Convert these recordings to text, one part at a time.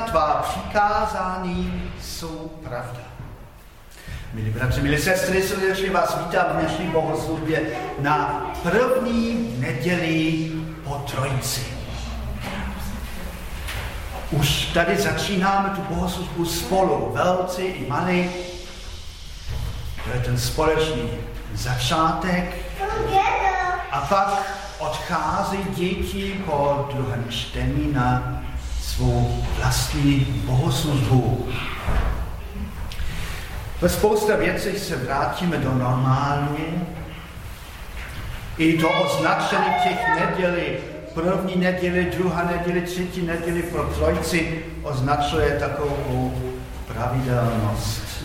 Tvá přikázání jsou pravda. Milí bratři, milí sestry, srdečně vás vítám v dnešní bohoslužbě na první neděli po Trojici. Už tady začínáme tu bohoslužbu spolu, velci i malí. To je ten společný začátek. A pak odchází děti po druhém čtení na svou vlastní bohoslužbu. Ve spousta věcí se vrátíme do normálu. I to označení těch nedělí, první neděli, druhá neděli, třetí neděli pro trojci označuje takovou pravidelnost.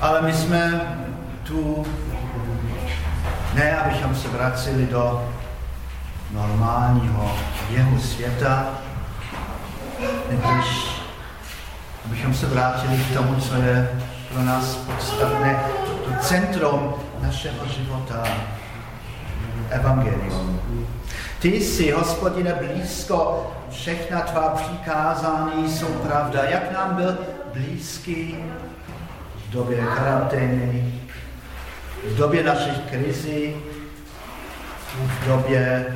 Ale my jsme tu ne, abychom se vraceli do normálního jeho světa, než abychom se vrátili k tomu, co je pro nás podstatné, to centrum našeho života, evangelium. Ty jsi, hospodine, blízko, všechna tvá přikázání jsou pravda. Jak nám byl blízký v době karantény, v době našich krizí, v době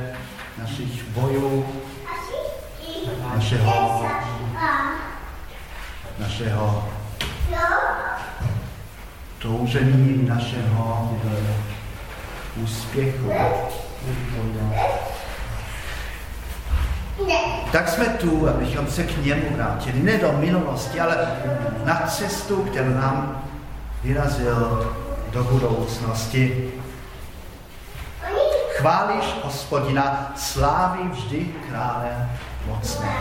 našich bojů, našeho, našeho toužení, našeho úspěchu. Tak jsme tu, abychom se k němu vrátili. Ne do minulosti, ale na cestu, kterou nám vyrazil do budoucnosti. Chválíš hospodina, sláví vždy krále mocné.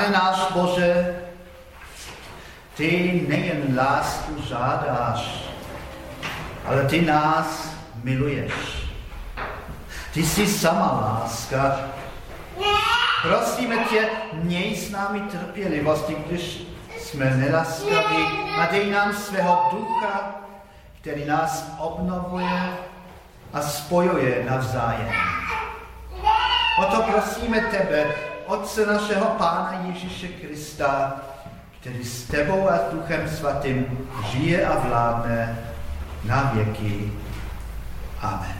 Pane náš Bože, ty nejen lásku žádáš, ale ty nás miluješ. Ty jsi sama láska. Prosíme tě, měj s námi trpělivosti, když jsme nelaskaví a dej nám svého ducha, který nás obnovuje a spojuje navzájem. O to prosíme tebe, Otce našeho Pána Ježíše Krista, který s tebou a Duchem Svatým žije a vládne na věky. Amen.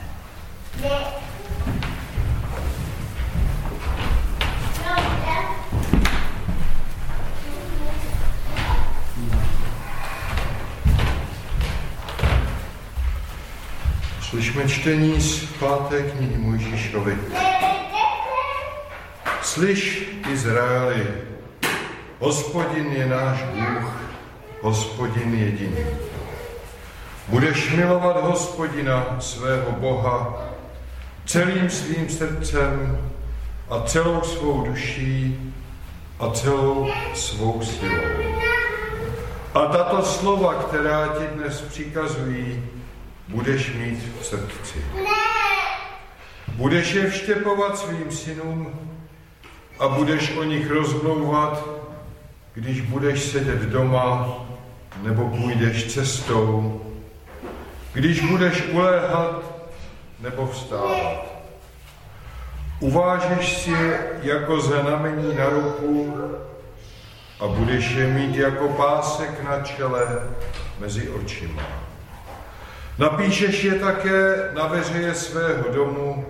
Slyšme čtení z páté knihy Mojžíšovi. Slyš, Izraeli, hospodin je náš Bůh, hospodin jediný. Budeš milovat hospodina, svého Boha, celým svým srdcem a celou svou duší a celou svou silou. A tato slova, která ti dnes přikazují, budeš mít v srdci. Budeš je vštěpovat svým synům a budeš o nich rozmlouvat, když budeš sedět doma nebo půjdeš cestou, když budeš uléhat nebo vstávat. Uvážeš si je jako znamení na ruku a budeš je mít jako pásek na čele mezi očima. Napíšeš je také na veřeje svého domu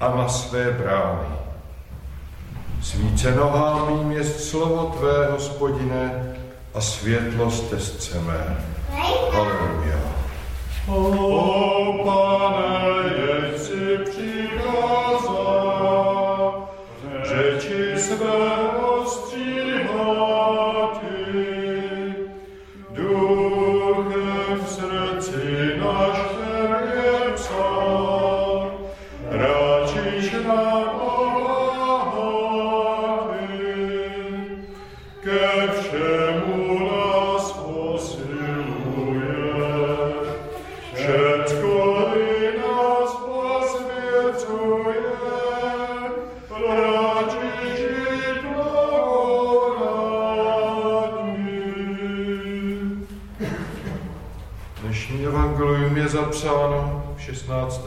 a na své brány. Svíce nohám mým je slovo tvé, hospodine, a světlo stezce mé. Haleluja. O pane, jeď si přikázal, řeči své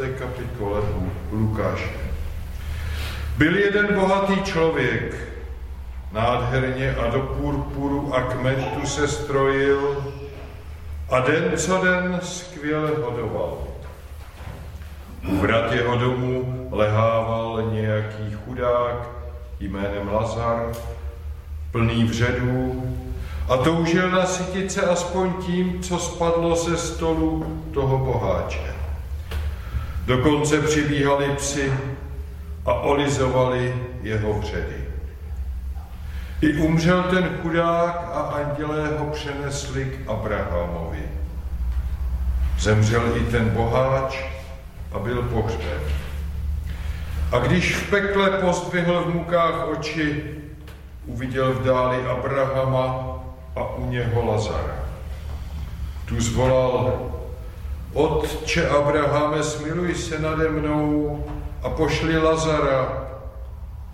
kapitole Lukáše. Byl jeden bohatý člověk, nádherně a do purpuru a kmentu se strojil a den co den skvěle hodoval. U vrat jeho domu lehával nějaký chudák jménem Lazar, plný vředů, a toužil nasytit se aspoň tím, co spadlo ze stolu toho boháče. Dokonce přibíhali psi a olizovali jeho vředy. I umřel ten chudák a andělé ho přenesli k Abrahamovi. Zemřel i ten boháč a byl pohřben. A když v pekle pozdvihl v mukách oči, uviděl v dáli Abrahama a u něho Lazara. Tu zvolal, Otče Abrahame, smiluj se nade mnou a pošli Lazara,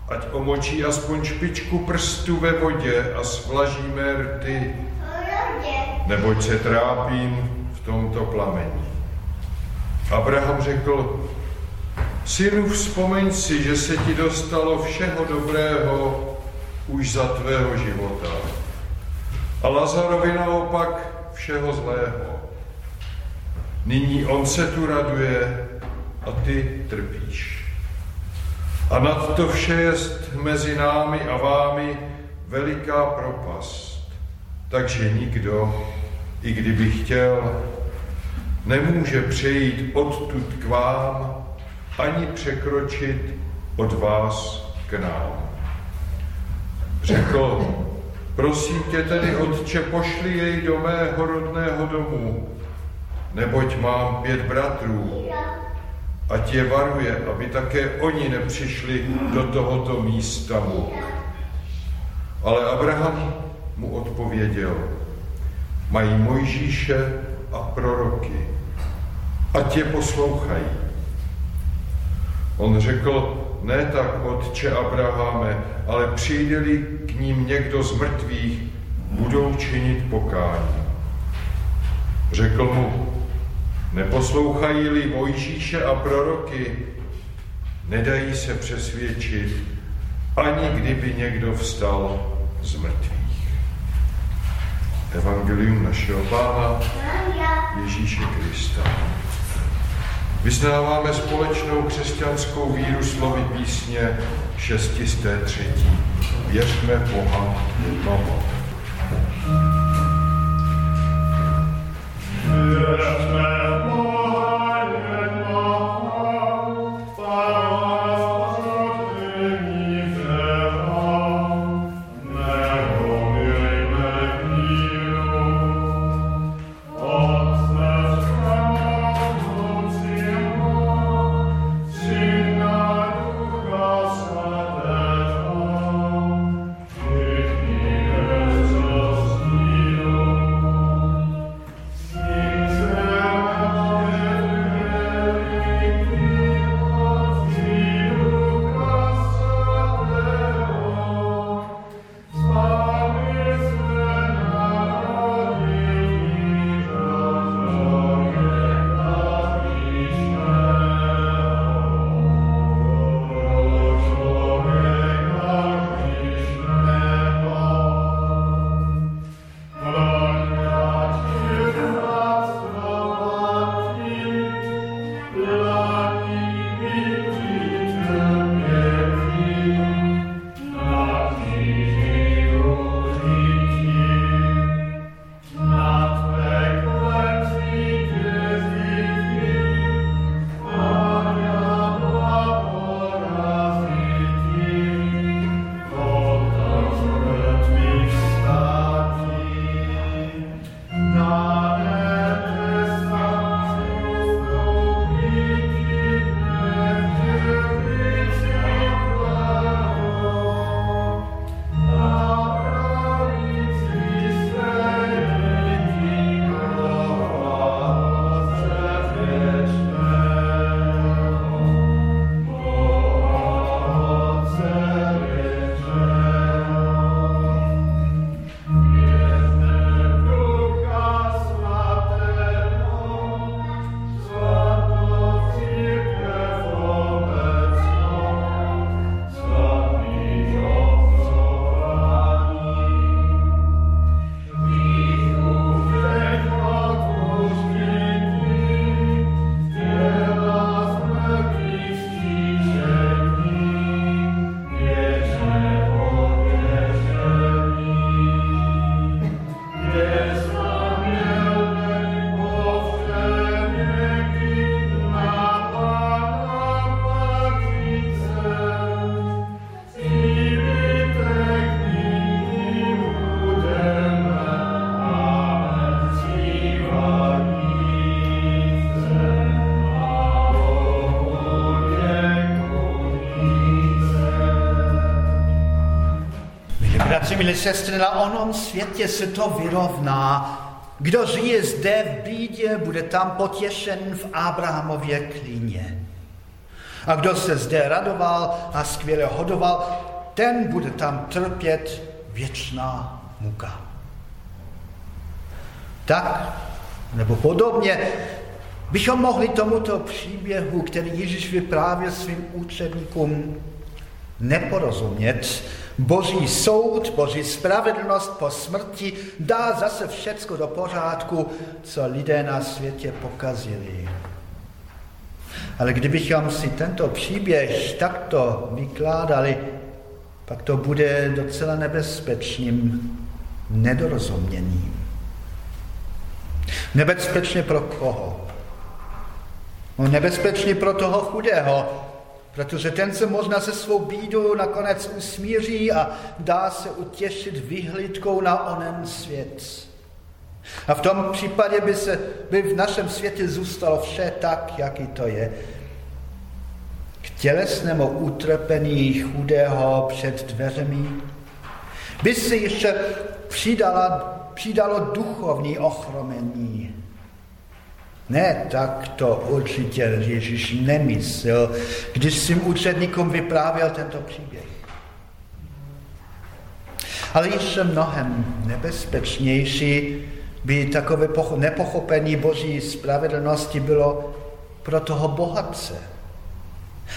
ať omočí aspoň špičku prstu ve vodě a svlaží mé rty, neboť se trápím v tomto plamení. Abraham řekl, synu, vzpomeň si, že se ti dostalo všeho dobrého už za tvého života. A Lazarovi naopak všeho zlého. Nyní on se tu raduje a ty trpíš. A nad to vše je mezi námi a vámi veliká propast. Takže nikdo, i kdyby chtěl, nemůže přejít odtud k vám, ani překročit od vás k nám. Řekl, prosím tě tedy, otče, pošli jej do mého rodného domu, neboť mám pět bratrů, ať je varuje, aby také oni nepřišli do tohoto místa muk. Ale Abraham mu odpověděl, mají Mojžíše a proroky, a tě poslouchají. On řekl, ne tak, otče Abraháme, ale přijde-li k ním někdo z mrtvých, budou činit pokání. Řekl mu, neposlouchají-li Mojžíše a proroky, nedají se přesvědčit, ani kdyby někdo vstal z mrtvých. Evangelium našeho Pána Ježíše Krista. Vyznáváme společnou křesťanskou víru slovy písně 603. Věřme Boha jednoho. Milí sestry, na onom světě se to vyrovná. Kdo žije zde v bídě, bude tam potěšen v Abrahamově klíně. A kdo se zde radoval a skvěle hodoval, ten bude tam trpět věčná muka. Tak, nebo podobně, bychom mohli tomuto příběhu, který Ježíš vyprávěl svým učedníkům, neporozumět, Boží soud, Boží spravedlnost po smrti dá zase všecko do pořádku, co lidé na světě pokazili. Ale kdybychom si tento příběh takto vykládali, pak to bude docela nebezpečným nedorozuměním. Nebezpečně pro koho? No nebezpečně pro toho chudého, Protože ten se možná se svou bídou nakonec usmíří a dá se utěšit vyhlídkou na onen svět. A v tom případě by, se, by v našem světě zůstalo vše tak, jaký to je. K tělesnému utrpení chudého před dveřemi, by se ještě přidala, přidalo duchovní ochromení. Ne, tak to určitě Ježíš nemyslel, když svým učedníkům vyprávěl tento příběh. Ale ještě mnohem nebezpečnější by takové nepochopení Boží spravedlnosti bylo pro toho bohatce,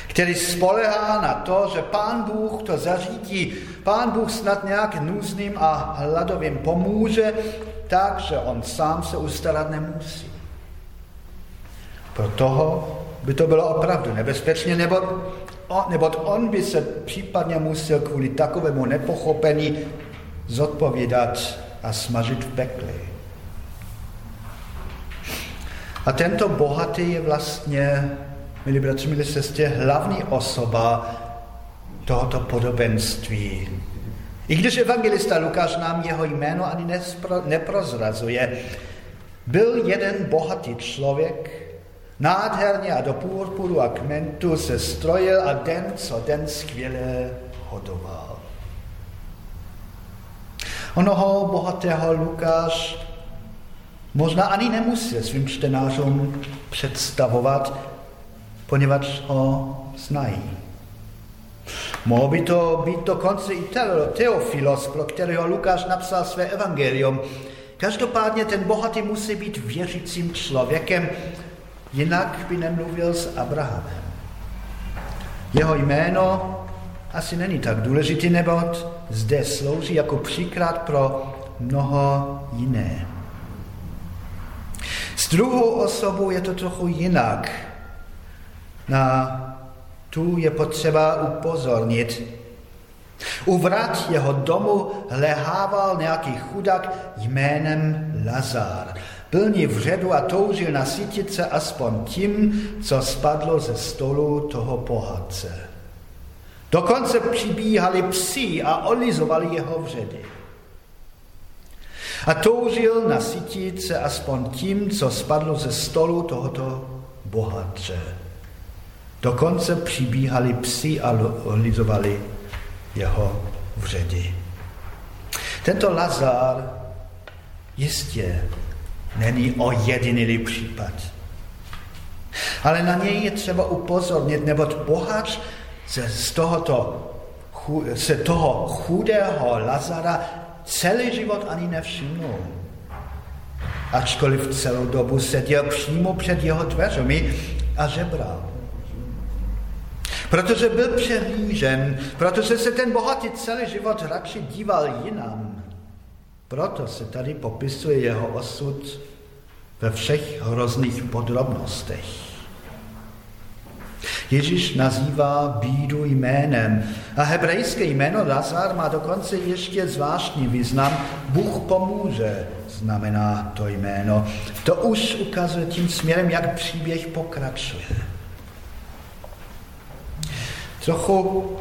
který spolehá na to, že Pán Bůh to zařídí. Pán Bůh snad nějak nůzným a hladovým pomůže, takže on sám se ustarat nemusí. Pro toho by to bylo opravdu nebezpečné, nebo on, neboť on by se případně musel kvůli takovému nepochopení zodpovídat a smažit v pekli. A tento bohatý je vlastně, milí bratři, milí sestě, hlavní osoba tohoto podobenství. I když evangelista Lukáš nám jeho jméno ani nespro, neprozrazuje, byl jeden bohatý člověk, nádherně a do purpuru a kmentu se strojil a den co den skvěle hodoval. Onoho bohatého Lukáš možná ani nemusí svým čtenářům představovat, poněvadž ho znají. Mohl by to být dokonce i Teofilos, pro kterého Lukáš napsal své evangelium. Každopádně ten bohatý musí být věřícím člověkem, jinak by nemluvil s Abrahamem. Jeho jméno asi není tak důležitý, neboť zde slouží jako příklad pro mnoho jiné. S druhou osobou je to trochu jinak. Na tu je potřeba upozornit. U vrat jeho domu lehával nějaký chudák jménem Lazar. Plný vředu a toužil nasytit se aspoň tím, co spadlo ze stolu toho bohatce. Dokonce přibíhali psi a olizovali jeho vředy. A toužil nasytit se aspoň tím, co spadlo ze stolu tohoto bohatře. Dokonce přibíhali psi a olizovali jeho vředy. Tento Lazar jistě není ojedinělý případ. Ale na něj je třeba upozornit, neboť boháč se z tohoto, se toho chudého Lazara celý život ani nevšimnul. Ačkoliv celou dobu seděl přímo před jeho dveřmi a žebral. Protože byl přehlížen, protože se ten bohatý celý život radši díval jinam. Proto se tady popisuje jeho osud ve všech hrozných podrobnostech. Ježíš nazývá bídu jménem a hebrejské jméno Lazar má dokonce ještě zvláštní význam. Bůh pomůže, znamená to jméno. To už ukazuje tím směrem, jak příběh pokračuje. Trochu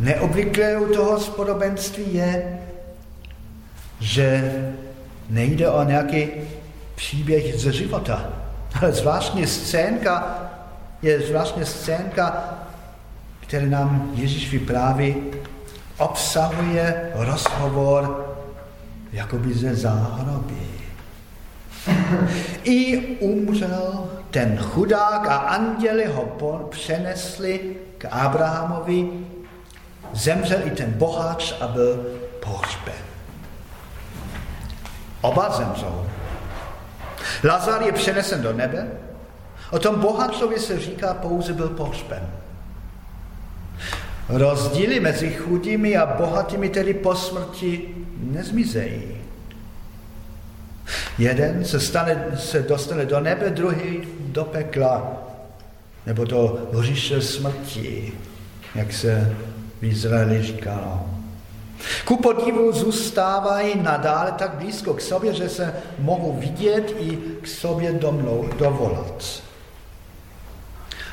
neobvyklé u toho spodobenství je, že nejde o nějaký příběh ze života, ale zvláštní scénka, je zvláštní scénka, který nám Ježíš vypráví, obsahuje rozhovor jakoby ze záhroby. I umřel ten chudák a anděli ho přenesli k Abrahamovi, zemřel i ten boháč a byl pohřben. Oba zemřou. Lazar je přenesen do nebe, o tom bohatcovi se říká pouze byl pohřben. Rozdíly mezi chudými a bohatými tedy po smrti nezmizejí. Jeden se, stane, se dostane do nebe, druhý do pekla, nebo do hříše smrti, jak se v Izraeli říkalo. Ku podivu zůstávají nadále tak blízko k sobě, že se mohou vidět i k sobě domnou, dovolat.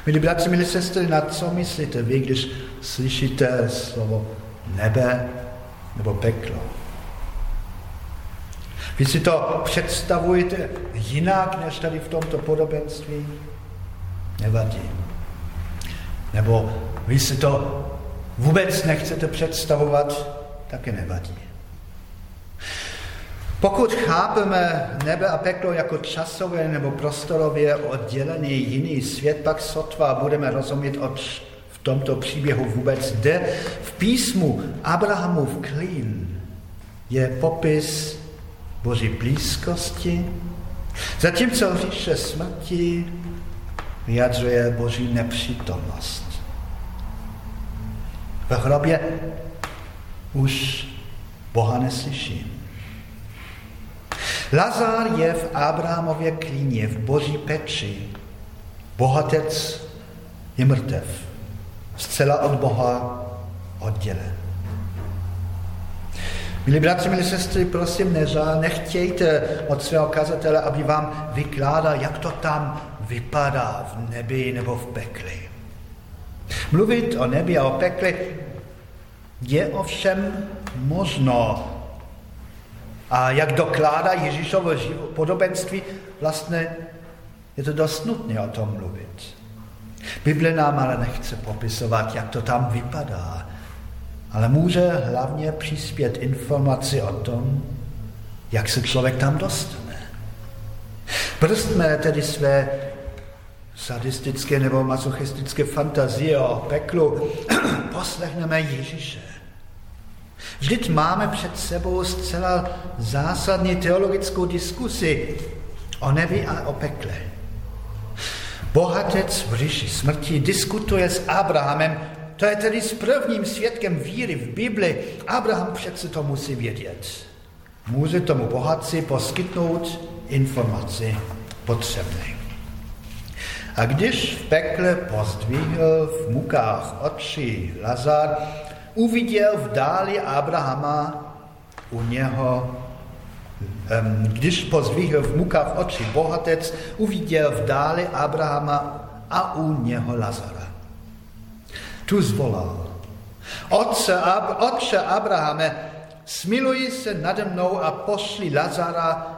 Milí bratři, milí sestry, na co myslíte vy, když slyšíte slovo nebe nebo peklo? Vy si to představujete jinak, než tady v tomto podobenství? Nevadí. Nebo vy si to vůbec nechcete představovat také nevadí. Pokud chápeme nebe a peklo jako časově nebo prostorově oddělený jiný svět, pak sotva budeme rozumět, o v tomto příběhu vůbec jde. V písmu Abrahamův klín je popis Boží blízkosti, zatímco říše smrti vyjadřuje Boží nepřítomnost. V hrobě už Boha neslyším. Lazar je v Abrahamově klíně, v boží peči. Bohatec je mrtev, zcela od Boha oddělen. Milí bratři, milí sestry, prosím, neža, nechtějte od svého kazatele, aby vám vykládal, jak to tam vypadá v nebi nebo v pekli. Mluvit o nebi a o pekli je ovšem možno. A jak dokládá Ježíšovo podobenství, vlastně je to dost nutné o tom mluvit. Bible nám ale nechce popisovat, jak to tam vypadá, ale může hlavně přispět informaci o tom, jak se člověk tam dostane. Brzdme tedy své sadistické nebo masochistické fantazie o peklu, poslechneme Ježíše. Vždyť máme před sebou zcela zásadní teologickou diskusi o nebi a o pekle. Bohatec v říši smrti diskutuje s Abrahamem, to je tedy s prvním svědkem víry v Bibli. Abraham přece to musí vědět. Může tomu bohatci poskytnout informaci potřebné. A když v pekle pozdvihl v mukách oči Lazar, uviděl v dáli Abrahama u něho, když pozdvihl v mukách oči bohatec, uviděl v dáli Abrahama a u něho Lazara. Tu zvolal. Otce, Ab, otče Abrahame, smiluj se nade mnou a pošli Lazara,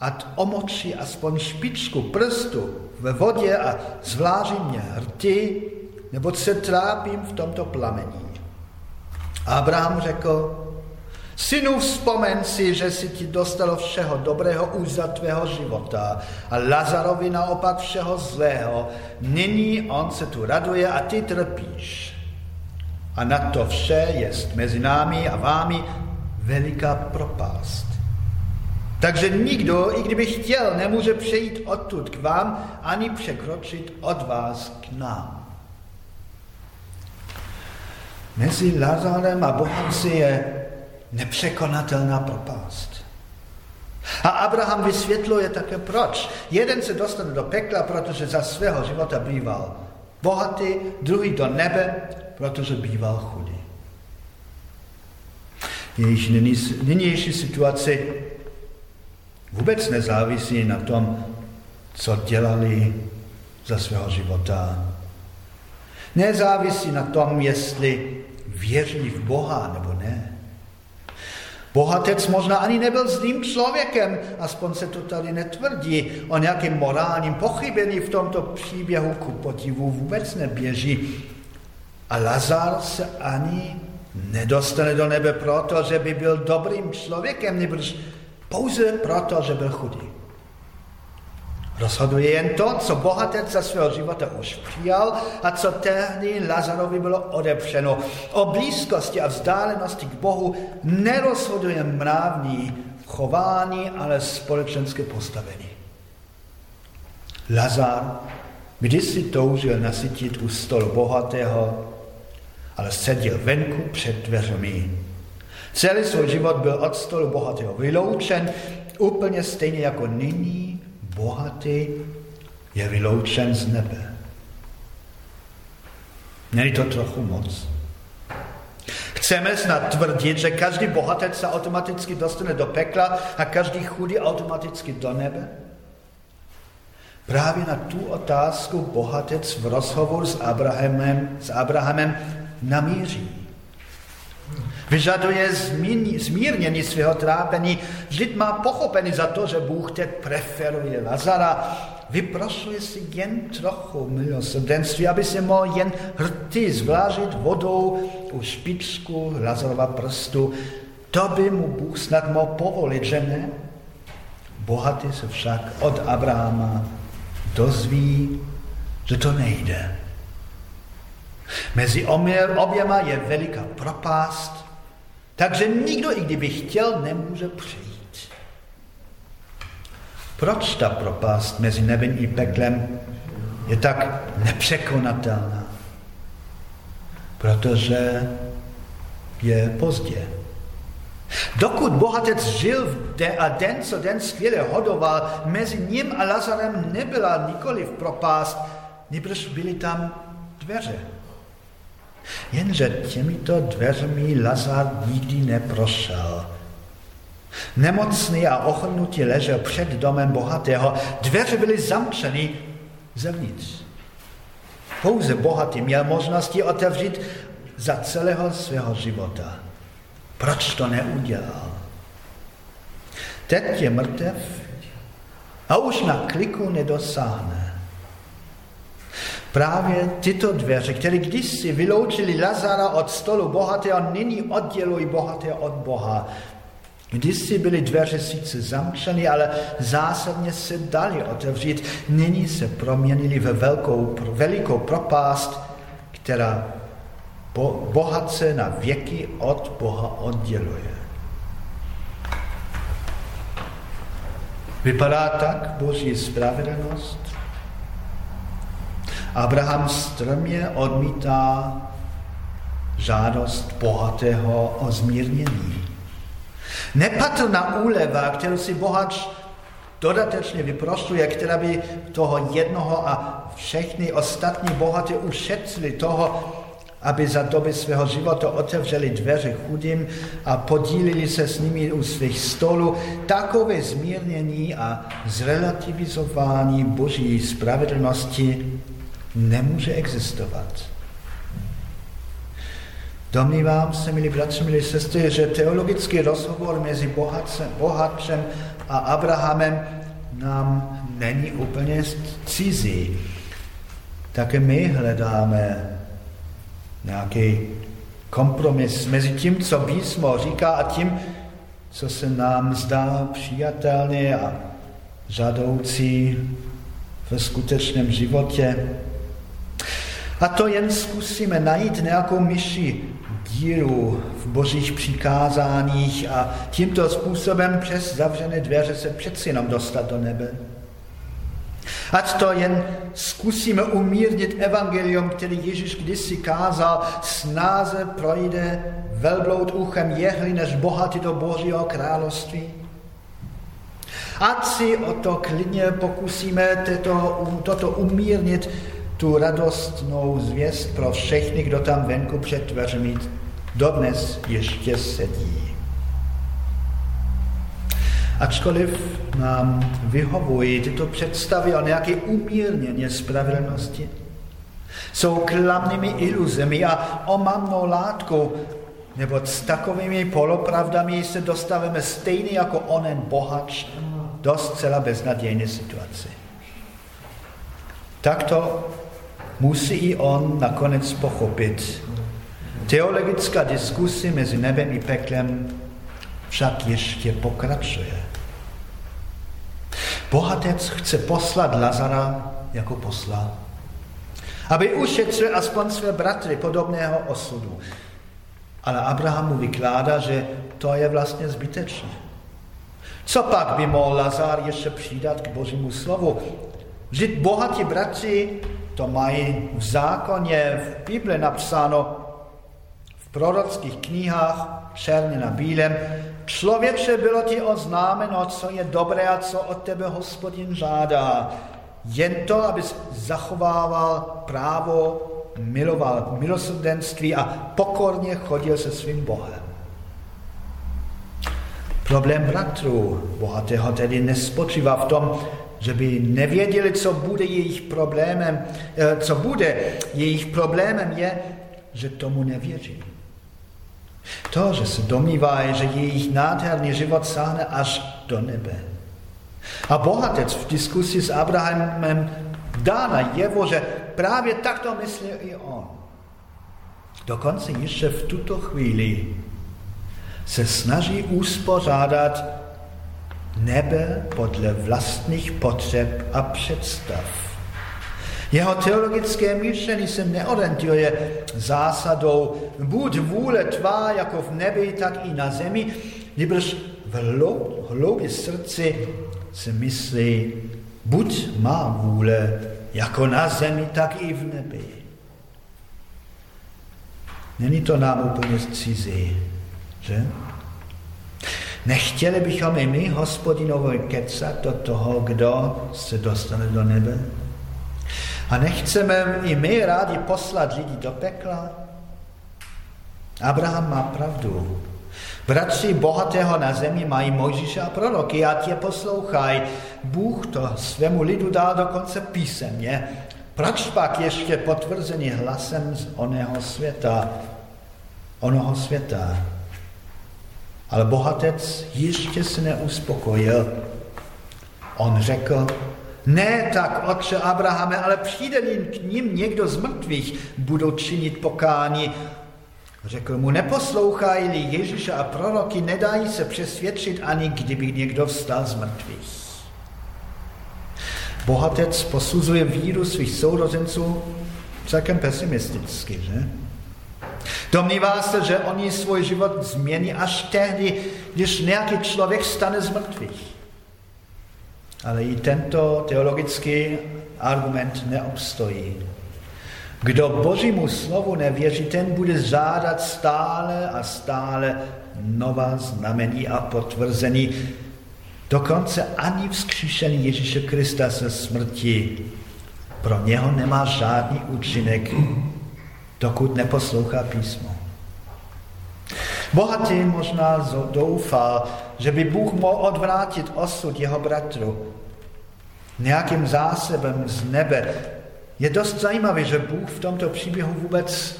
ať omočí aspoň špičku prstu ve vodě a zvláří mě hrti, nebo se trápím v tomto plamení. Abraham řekl, synu vzpomen si, že si ti dostalo všeho dobrého už za tvého života a Lazarovi naopak všeho zlého. Nyní on se tu raduje a ty trpíš. A na to vše jest mezi námi a vámi veliká propást. Takže nikdo, i kdyby chtěl, nemůže přejít odtud k vám, ani překročit od vás k nám. Mezi Lazarem a bohatci je nepřekonatelná propást. A Abraham vysvětluje také proč. Jeden se dostane do pekla, protože za svého života býval bohatý, druhý do nebe, protože býval chudý. Jejich nynější situaci vůbec nezávisí na tom, co dělali za svého života. Nezávisí na tom, jestli věří v Boha nebo ne. Bohatec možná ani nebyl zlým člověkem, aspoň se to tady netvrdí. O nějakém morálním pochybení v tomto příběhu ku podivu vůbec neběží. A Lazar se ani nedostane do nebe proto, že by byl dobrým člověkem, nebo pouze proto, že byl chudý. Rozhoduje jen to, co bohatec za svého života už přijal a co tehdy Lazarovi bylo odepřeno. O blízkosti a vzdálenosti k Bohu nerozhoduje mravní chování, ale společenské postavení. Lazar kdysi toužil nasytit u stolu bohatého, ale seděl venku před dveřmi. Celý svůj život byl od stolu bohatého vyloučen, úplně stejně jako nyní bohatý je vyloučen z nebe. Není to trochu moc? Chceme snad tvrdit, že každý bohatec se automaticky dostane do pekla a každý chudý automaticky do nebe? Právě na tu otázku bohatec v rozhovoru s Abrahamem, s Abrahamem namíří. Vyžaduje zmírnění svého trápení. Žid má pochopení za to, že Bůh teď preferuje Lazara. Vyprošuje si jen trochu milosrdenství, aby se mohl jen hrty zvlážit vodou u špičku Lazarova prstu, to by mu Bůh snad mohl povolit, že ne? Bohatý se však od Abrahama dozví, že to nejde. Mezi oběma je veliká propást, takže nikdo, i kdyby chtěl, nemůže přijít. Proč ta propást mezi nebem i peklem je tak nepřekonatelná? Protože je pozdě. Dokud bohatec žil a den co den skvěle hodoval, mezi ním a Lazarem nebyla nikoli v propást, nebož byly tam dveře. Jenže těmito dveřmi Lazar nikdy neprošel. Nemocný a ochrnutý ležel před domem bohatého. Dveře byly zamčeny zevnitř. Pouze bohatý měl možnosti otevřít za celého svého života. Proč to neudělal? Teď je mrtev a už na kliku nedosáhne. Právě tyto dveře, které kdysi vyloučili Lazara od stolu bohatého, nyní oddělují bohaté od Boha. Kdysi byly dveře sice zamčeny, ale zásadně se dali otevřít. Nyní se proměnili ve velkou, velikou propást, která bo, bohatce na věky od Boha odděluje. Vypadá tak Boží spravedlnost? Abraham strmě odmítá žádost bohatého o zmírnění. Nepatrná úleva, kterou si bohač dodatečně vyprostuje, která by toho jednoho a všechny ostatní bohaté ušetřili toho, aby za doby svého života otevřeli dveře chudým a podílili se s nimi u svých stolů. Takové zmírnění a zrelativizování boží spravedlnosti nemůže existovat. Domnívám se, milí bratři, milí sestry, že teologický rozhovor mezi bohatcem, bohatčem a Abrahamem nám není úplně cizí. Také my hledáme nějaký kompromis mezi tím, co písmo říká a tím, co se nám zdá přijatelné a žádoucí ve skutečném životě. A to jen zkusíme najít nějakou myši díru v božích přikázáních a tímto způsobem přes zavřené dveře se přeci jenom dostat do nebe. Ať to jen zkusíme umírnit evangelium, který Ježíš kdysi kázal, snáze projde velbloud uchem jehly, než bohatý do Božího království. Ať si o to klidně pokusíme toto, toto umírnit, tu radostnou zvěst pro všechny, kdo tam venku před dveřmi dodnes ještě sedí. Ačkoliv nám vyhovují tyto představy o nějaké umírněně spravedlnosti, jsou klamnými iluzemi a omamnou látkou, nebo s takovými polopravdami se dostavíme stejně jako onen bohač do zcela beznadějné situace. Takto musí i on nakonec pochopit. Teologická diskuse mezi nebem i peklem však ještě pokračuje. Bohatec chce poslat Lazara jako posla, aby ušetřil aspoň své bratry podobného osudu. Ale Abraham mu vykládá, že to je vlastně zbytečné. Co pak by mohl Lazar ještě přidat k božímu slovu? Vždyť bohatí bratři to mají v zákoně, v Bible napsáno, v prorockých knihách, černě na bílém, Člověče, bylo ti oznámeno, co je dobré a co od tebe hospodin žádá. Jen to, abys zachovával právo, miloval milosrdenství a pokorně chodil se svým Bohem. Problém bratrů bohatého tedy nespočívá v tom, že by nevěděli, co bude jejich problémem, eh, co bude jejich problémem je, že tomu nevěří. To, že se domnívají, že jejich nádherný život sáhne až do nebe. A bohatec v diskusi s Abrahamem dá na jevo, že právě takto myslí i on. dokonce ještě v tuto chvíli se snaží uspořádat nebe podle vlastních potřeb a představ. Jeho teologické myšlení se neorientuje zásadou buď vůle tvá jako v nebi, tak i na zemi, nebož v hloubi srdci se myslí, buď má vůle jako na zemi, tak i v nebi. Není to nám úplně cizí, že? Nechtěli bychom i my, hospodinovi, kecat do toho, kdo se dostane do nebe? A nechceme i my rádi poslat lidi do pekla? Abraham má pravdu. Bratři bohatého na zemi mají Mojžíše a proroky a tě poslouchají. Bůh to svému lidu dal dokonce písemně. Proč pak ještě potvrzený hlasem z oného světa? Onoho světa. Ale bohatec ještě se neuspokojil. On řekl, ne tak, otče Abrahame, ale přijde k ním někdo z mrtvých, budou činit pokání. Řekl mu, neposlouchají-li Ježíše a proroky, nedají se přesvědčit ani kdyby někdo vstal z mrtvých. Bohatec posuzuje víru svých sourozenců celkem pesimisticky, že? Domnívá se, že oni svůj život změní až tehdy, když nějaký člověk stane z mrtvých. Ale i tento teologický argument neobstojí. Kdo Božímu slovu nevěří, ten bude žádat stále a stále nová znamení a potvrzení. Dokonce ani vzkříšený Ježíše Krista se smrti pro něho nemá žádný účinek, dokud neposlouchá písmo. Bohatý možná doufal, že by Bůh mohl odvrátit osud jeho bratru nějakým zásebem z nebe. Je dost zajímavé, že Bůh v tomto příběhu vůbec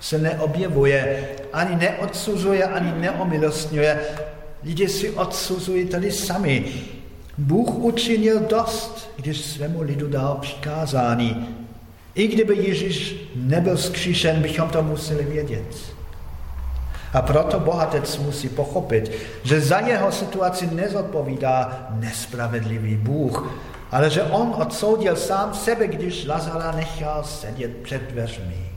se neobjevuje, ani neodsuzuje, ani neomilostňuje. Lidi si odsuzují tady sami. Bůh učinil dost, když svému lidu dal přikázání. I kdyby Ježíš nebyl zkříšen, bychom to museli vědět. A proto bohatec musí pochopit, že za jeho situaci nezodpovídá nespravedlivý Bůh, ale že on odsoudil sám sebe, když Lazara nechal sedět před dveřmi.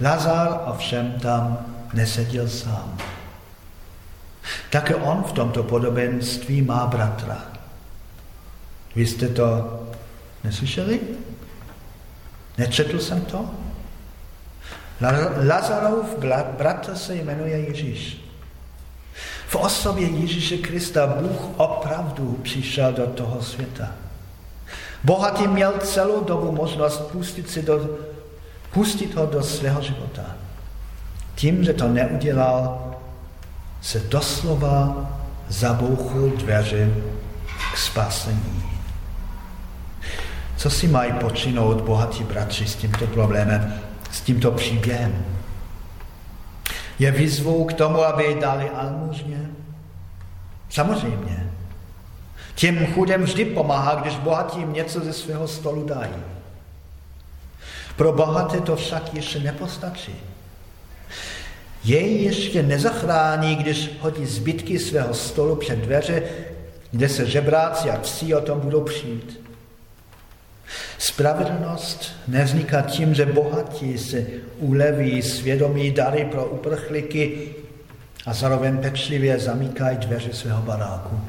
Lazar ovšem tam neseděl sám. Také on v tomto podobenství má bratra. Vy jste to neslyšeli? Nečetl jsem to? Lazarův bratr se jmenuje Ježíš. V osobě Ježíše Krista Bůh opravdu přišel do toho světa. Bohatý měl celou dobu možnost pustit, si do, pustit ho do svého života. Tím, že to neudělal, se doslova zabouchl dveře k spasení. Co si mají počinout bohatí bratři s tímto problémem, s tímto příběhem? Je výzvou k tomu, aby dali almužně? Samozřejmě. Těm chudem vždy pomáhá, když bohatím něco ze svého stolu dají. Pro bohaté to však ještě nepostačí. Jej ještě nezachrání, když hodí zbytky svého stolu před dveře, kde se žebráci a psi o tom budou přijít. Spravedlnost nevzniká tím, že bohatí se uleví svědomí dary pro uprchlíky a zároveň pečlivě zamykají dveře svého baráku.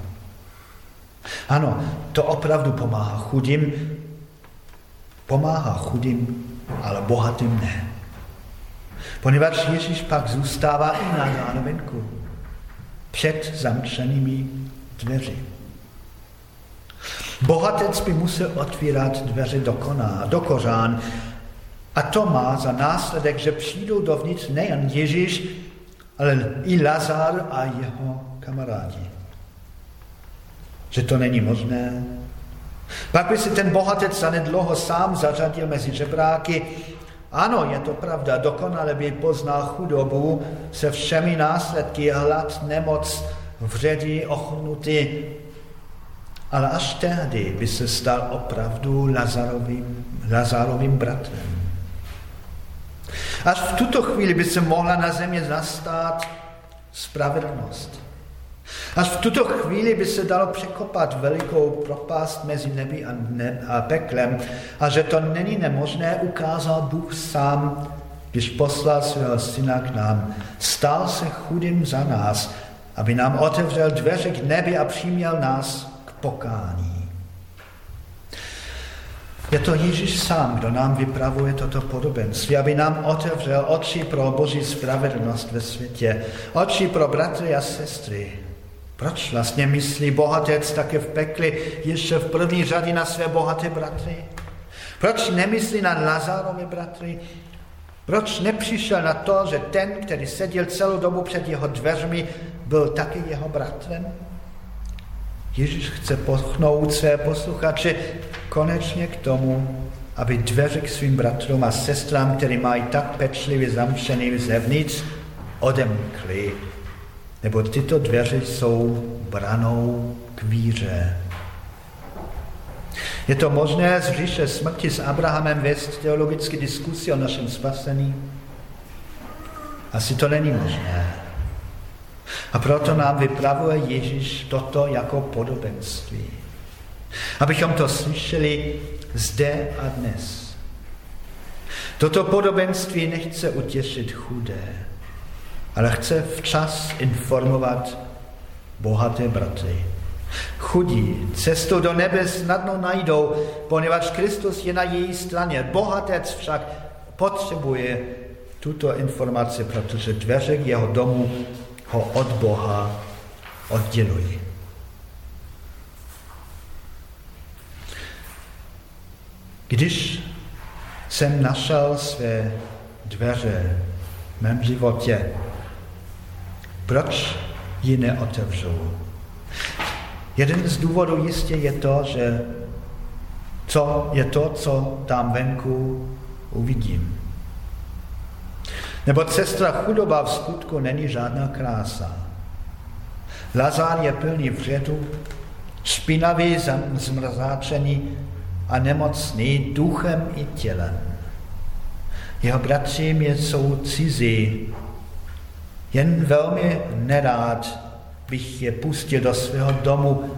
Ano, to opravdu pomáhá chudým, pomáhá chudým, ale bohatým ne. Poněvadž Ježíš pak zůstává i na venku, před zamčenými dveři. Bohatec by musel otvírat dveře do, koná, do kořán a to má za následek, že přijdou dovnitř nejen Ježíš, ale i Lazar a jeho kamarádi. Že to není možné. Pak by si ten bohatec zanedlouho sám zařadil mezi žebráky. Ano, je to pravda, dokonale by poznal chudobu se všemi následky, hlad, nemoc, vředy, ochrnuty, ale až tehdy by se stal opravdu Lazarovým, Lazarovým bratrem. Až v tuto chvíli by se mohla na země zastát spravedlnost. Až v tuto chvíli by se dalo překopat velikou propast mezi nebi a, ne, a peklem a že to není nemožné, ukázal Bůh sám, když poslal svého syna k nám. Stal se chudým za nás, aby nám otevřel dveře k nebi a přiměl nás pokání. Je to Ježíš sám, kdo nám vypravuje toto podobenství, aby nám otevřel oči pro Boží spravedlnost ve světě, oči pro bratry a sestry. Proč vlastně myslí bohatec také v pekli ještě v první řadě na své bohaté bratry? Proč nemyslí na Lazárové bratry? Proč nepřišel na to, že ten, který seděl celou dobu před jeho dveřmi, byl taky jeho bratrem? Ježíš chce pochnout své posluchače konečně k tomu, aby dveře k svým bratrům a sestrám, který mají tak pečlivě zamčený zevnitř, odemkli. Nebo tyto dveře jsou branou k víře. Je to možné z říše smrti s Abrahamem vést teologické diskusi o našem spasení? Asi to není možné. A proto nám vypravuje Ježíš toto jako podobenství. Abychom to slyšeli zde a dnes. Toto podobenství nechce utěšit chudé, ale chce včas informovat bohaté bratry. Chudí cestu do nebe snadno najdou, poněvadž Kristus je na její straně. Bohatec však potřebuje tuto informaci, protože dveře jeho domu ho od Boha oddělují. Když jsem našel své dveře v mém životě, proč ji neotevřu? Jeden z důvodů jistě je to, že co je to, co tam venku uvidím. Nebo cesta chudoba v skutku není žádná krása. Lazár je plný vředu, špinavý, zmrzáčený a nemocný duchem i tělem. Jeho bratři mě jsou cizí, jen velmi nerád bych je pustil do svého domu,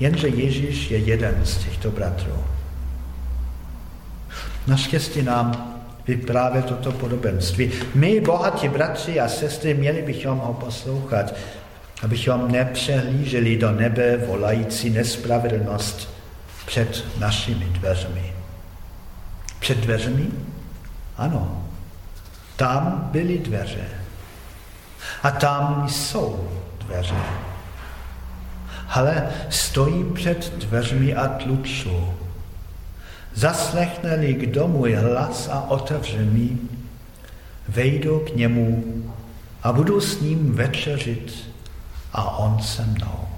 jenže Ježíš je jeden z těchto bratrů. Naštěstí nám vyprávět toto podobenství. My, bohatí bratři a sestry, měli bychom ho poslouchat, abychom nepřehlíželi do nebe volající nespravedlnost před našimi dveřmi. Před dveřmi? Ano. Tam byly dveře. A tam jsou dveře. Ale stojím před dveřmi a tluču Zaslechne-li kdo můj hlas a otevře mi, vejdu k němu a budu s ním večeřit a on se mnou.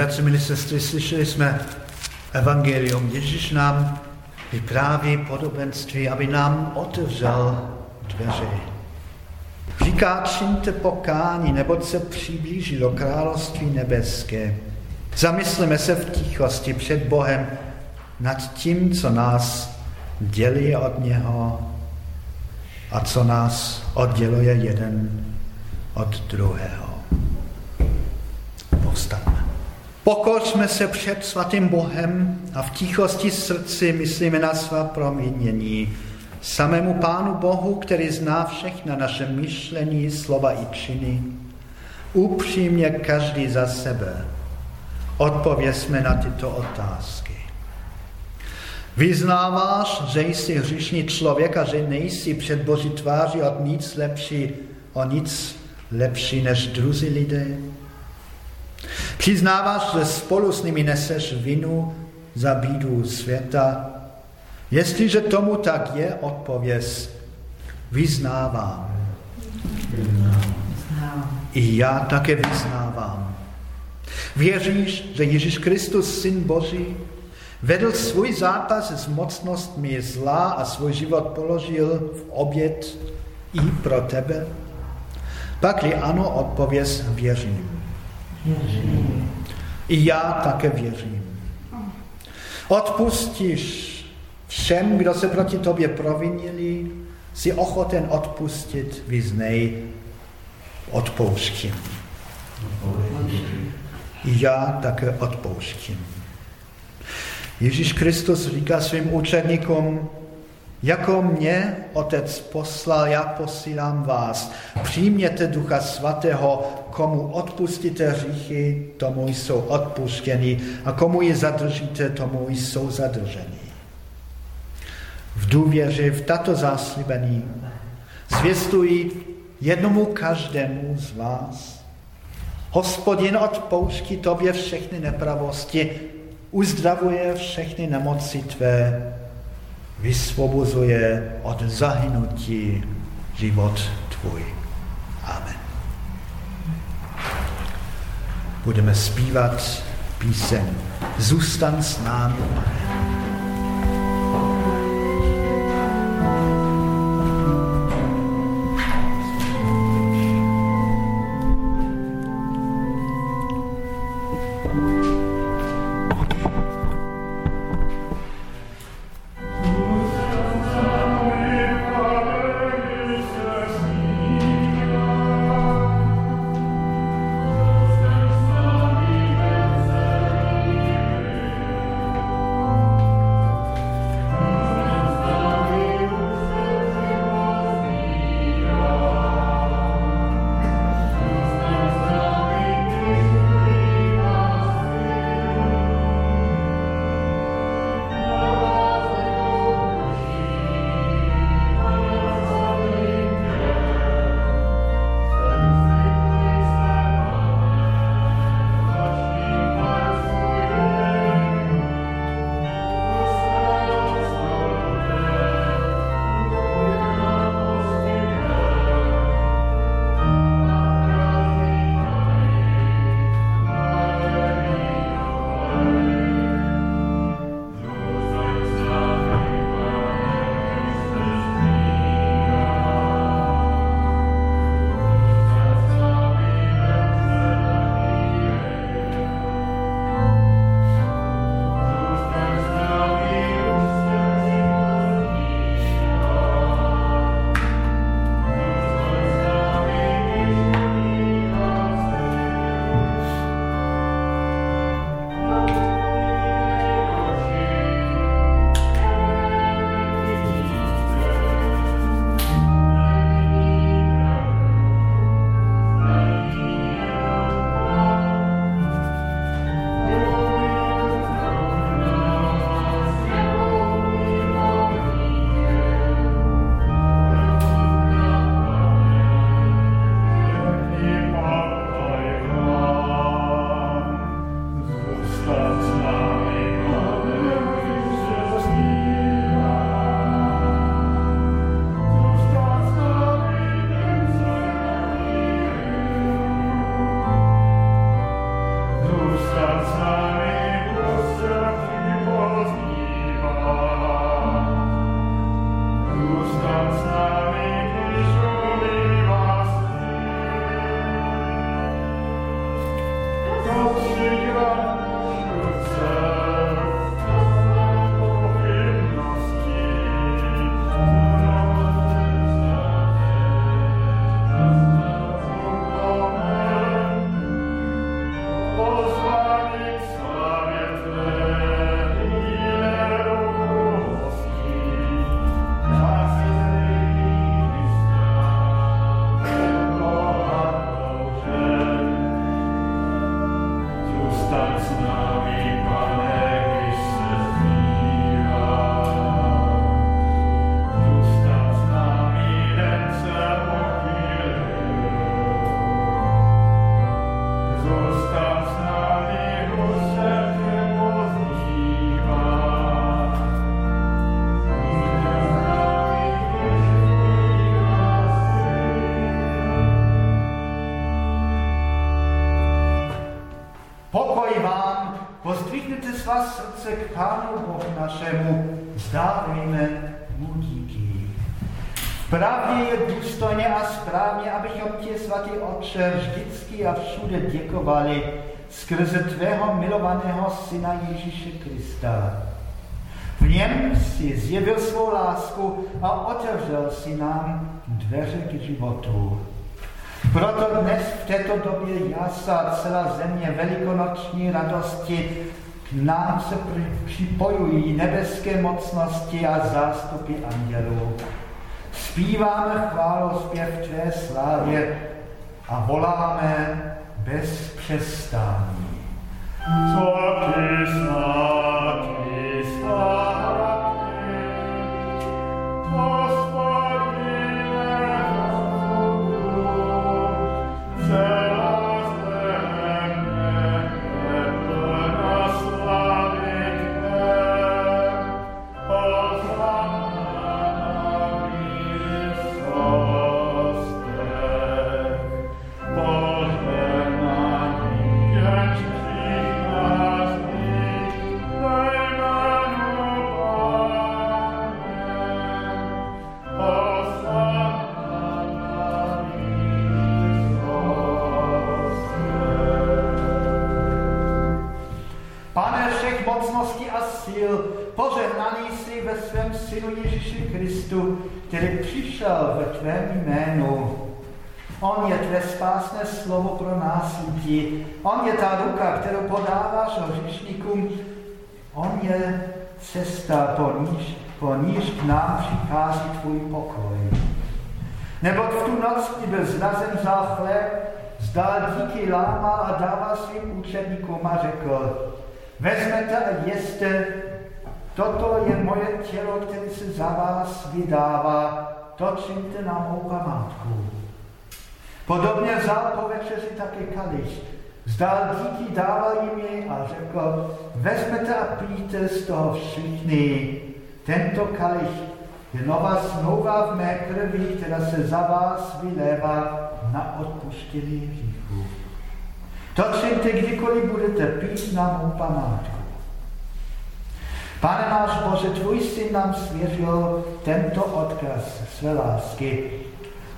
Bratři, milí sestry, slyšeli jsme evangelium. Ježíš nám vypráví podobenství, aby nám otevřel dveře. Říká, čiňte pokání, neboť se přiblíží do království nebeské. Zamyslíme se v tichosti před Bohem nad tím, co nás dělí od něho a co nás odděluje jeden od druhého. Pokořme se před svatým Bohem a v tichosti srdci myslíme na svá proměnění. Samému Pánu Bohu, který zná všechna naše myšlení, slova i činy, upřímně každý za sebe odpověsme na tyto otázky. Vyznáváš, že jsi hříšný člověk a že nejsi před Boží tváří od nic lepší, o nic lepší než druzí lidé? Přiznáváš, že spolu s nimi neseš vinu za bídu světa? Jestliže tomu tak je, odpověz, vyznávám. I já také vyznávám. Věříš, že Ježíš Kristus, Syn Boží, vedl svůj zápas s mocnostmi zla a svůj život položil v oběd i pro tebe? Pak-li ano, odpověz věřím. I já také věřím. Odpustíš všem, kdo se proti tobě provinili, si ochoten odpustit, vyznej, odpouštím. I já také odpouštím. Ježíš Kristus říká svým učedníkům, jako mě Otec poslal, já posílám vás. Přijměte Ducha Svatého, komu odpustíte hříchy, tomu jsou odpuštěni a komu je zadržíte, tomu jsou zadrženi. V důvěře v tato záslibení zvěstují jednomu každému z vás. Hospodin odpouští tobě všechny nepravosti, uzdravuje všechny nemoci tvé, vysvobozuje od zahynutí život tvůj. Amen. Budeme zpívat píseň Zůstan s námi, Syna Ježíše Krista. V něm si zjevil svou lásku a otevřel si nám dveře k životu. Proto dnes v této době jásá celá země velikonoční radosti k nám se připojují nebeské mocnosti a zástupy andělů. Zpíváme chválospěv Tvé slávě a voláme bez přestání. Sotis který přišel ve tvém jménu. On je tvé spásné slovo pro nás lidi. On je ta ruka, kterou podáváš hříšníkům. On je cesta, po níž, po níž k nám přichází tvůj pokoj. Nebo v tu noc, kdy byl zrazen za chleb, zdal díky lámal a dával svým učeníkům a řekl, vezmete a jeste, Toto je moje tělo, které se za vás vydává, to čiňte na mou památku. Podobně vzal po večeři také kalich, zdal díky, dával jim jej a řekl, vezmete a pijte z toho všichni. Tento kalich je nová smlouva v mé krvi, která se za vás vylévá na odpuštění hříchů. To čiňte, kdykoliv budete pít na mou památku. Pane náš Bože, tvůj syn nám svěřil tento odkaz své lásky.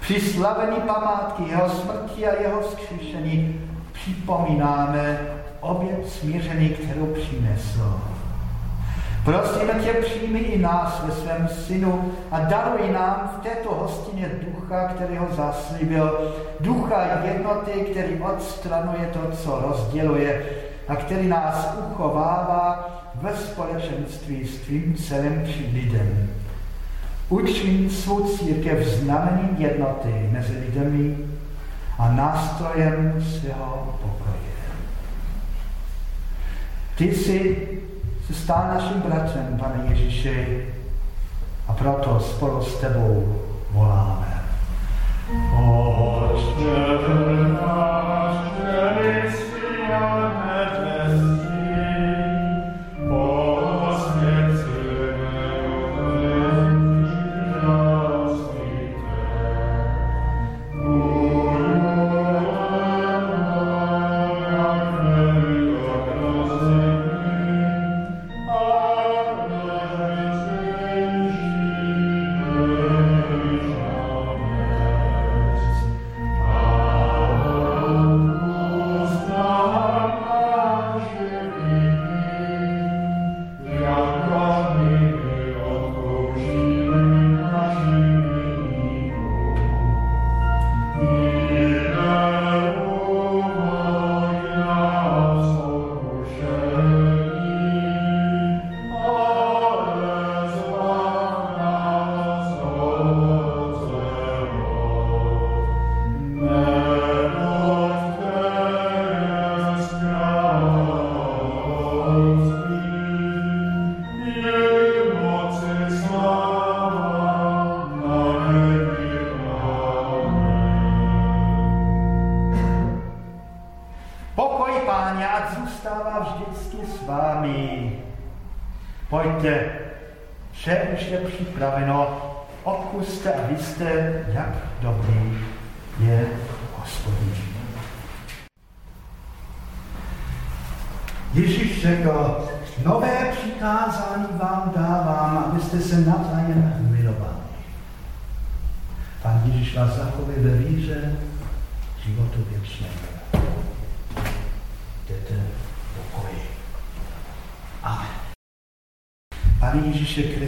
Při slavení památky jeho smrti a jeho vzkříšení připomínáme oběd smíření, kterou přinesl. Prosíme tě, přijmi i nás ve svém synu a daruj nám v této hostině ducha, který ho zaslíbil, ducha jednoty, který odstranuje to, co rozděluje a který nás uchovává ve společenství s tvým celým lidem. Učím svou církev znamením jednoty mezi lidmi a nástrojem svého pokoje. Ty jsi se stál naším bratrem, pane Ježíši, a proto spolu s tebou voláme. Otče náš, který jsi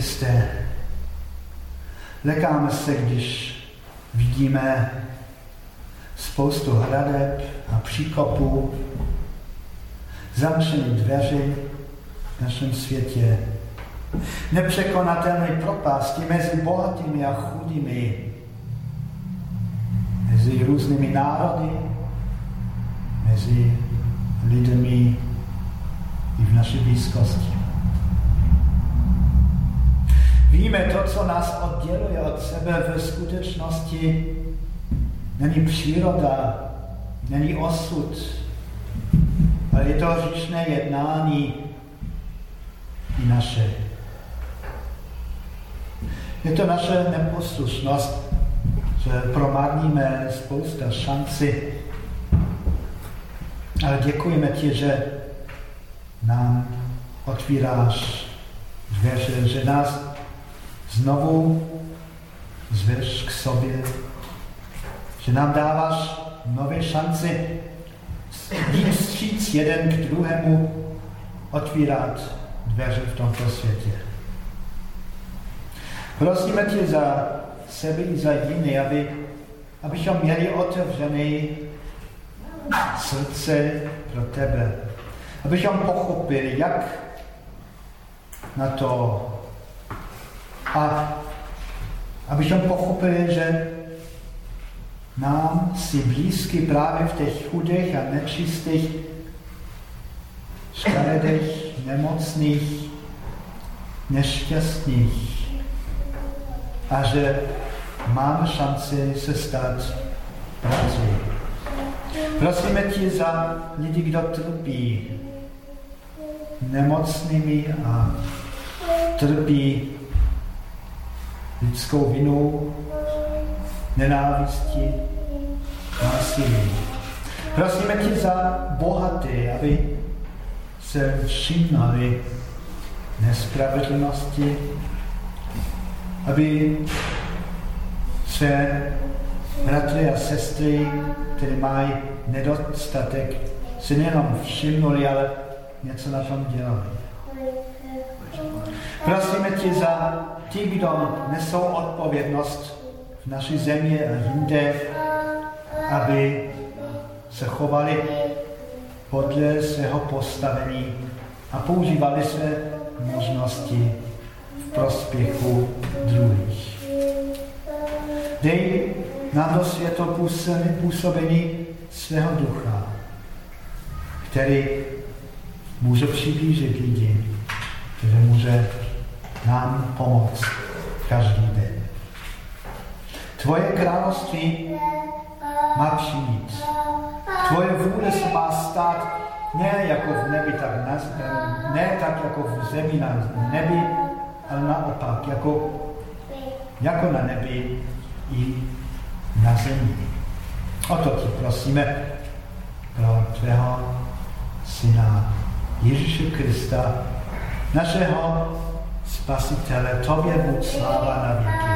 Kriste, lekáme se, když vidíme spoustu hradeb a příkopů, zamčené dveře v našem světě, nepřekonatelné propasti mezi bohatými a chudými, mezi různými národy, mezi lidmi i v naší blízkosti. Víme, to, co nás odděluje od sebe ve skutečnosti, není příroda, není osud, ale je to říčné jednání i naše. Je to naše neposlušnost, že promarníme spousta šanci. Ale děkujeme ti, že nám otvíráš dveře, že nás znovu zveš k sobě, že nám dáváš nové šance jít vstříc jeden k druhému, otvírat dveře v tomto světě. Prosíme tě za sebe i za jiné, aby, abychom měli otevřené srdce pro tebe. Abychom pochopili, jak na to a abychom pochopili, že nám si blízky právě v těch chudých a nečistých, škaredých, nemocných, nešťastných. A že máme šanci se stát prací. Prosíme tě za lidi, kdo trpí nemocnými a trpí lidskou vinou, nenávisti, násilí. Prosíme tě za bohaté, aby se všímali nespravedlnosti, aby se bratry a sestry, které mají nedostatek, si nejenom všimnuli, ale něco na tom dělali. Prosíme tě za ti, kdo nesou odpovědnost v naší zemi a jinde, aby se chovali podle svého postavení a používali své možnosti v prospěchu druhých. Dej nám do světo působení svého ducha, který může přiblížit lidi, který může nám pomoct každý den. Tvoje království má přijít. Tvoje vůle se má stát ne jako v nebi, tak na, ne tak jako v zemi na nebi, ale naopak, jako, jako na nebi i na zemi. O to ti prosíme pro tvého syna Ježíše Krista, našeho spasitele, tobě buď sláva na věky.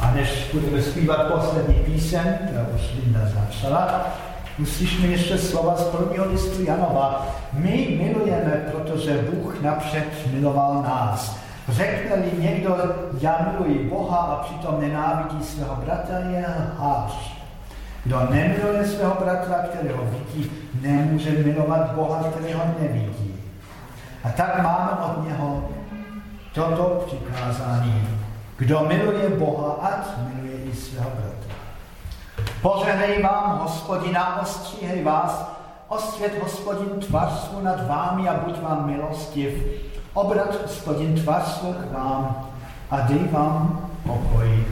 A než budeme zpívat poslední píseň, která už Linda začala, uslyšíme ještě slova z prvního listu Janova. My milujeme, protože Bůh napřed miloval nás. Řekne-li někdo, já miluji Boha a přitom nenávidí svého bratra, je lhář. Kdo nemiluje svého bratra, kterého vidí, nemůže milovat Boha, kterého nevidí. A tak máme od něho toto přikázání. Kdo miluje Boha, ať miluje i svého bratra. Požehnej vám, hospodina, ostříhej vás, osvět hospodin tvář svou nad vámi a buď vám milostiv. Obrat hospodin tvář svou k vám a dej vám pokoj.